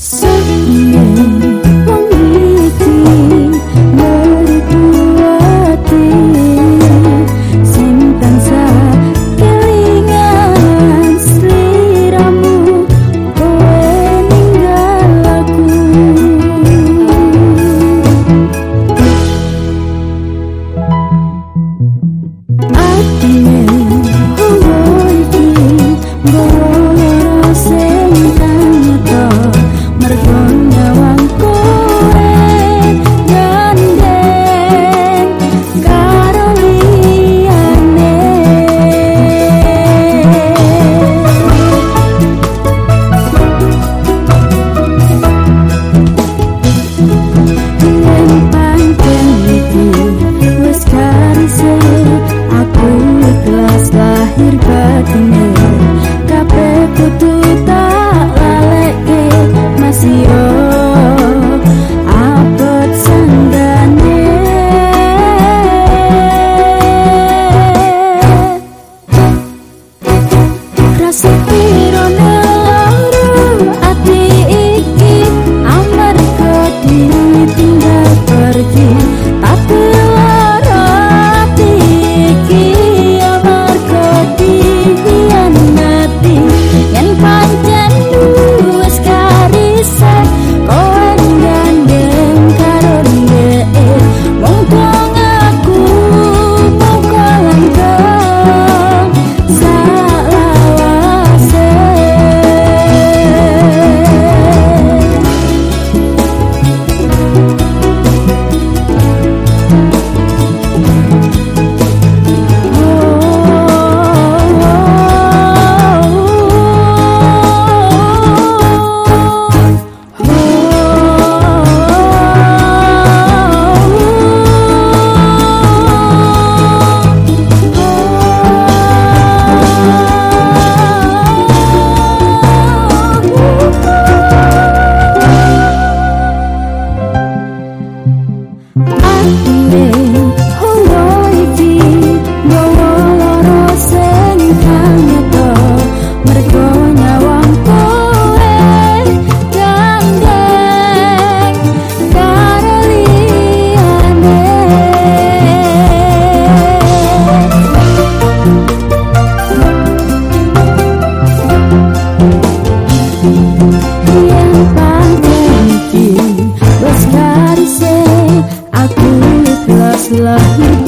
So suspiro было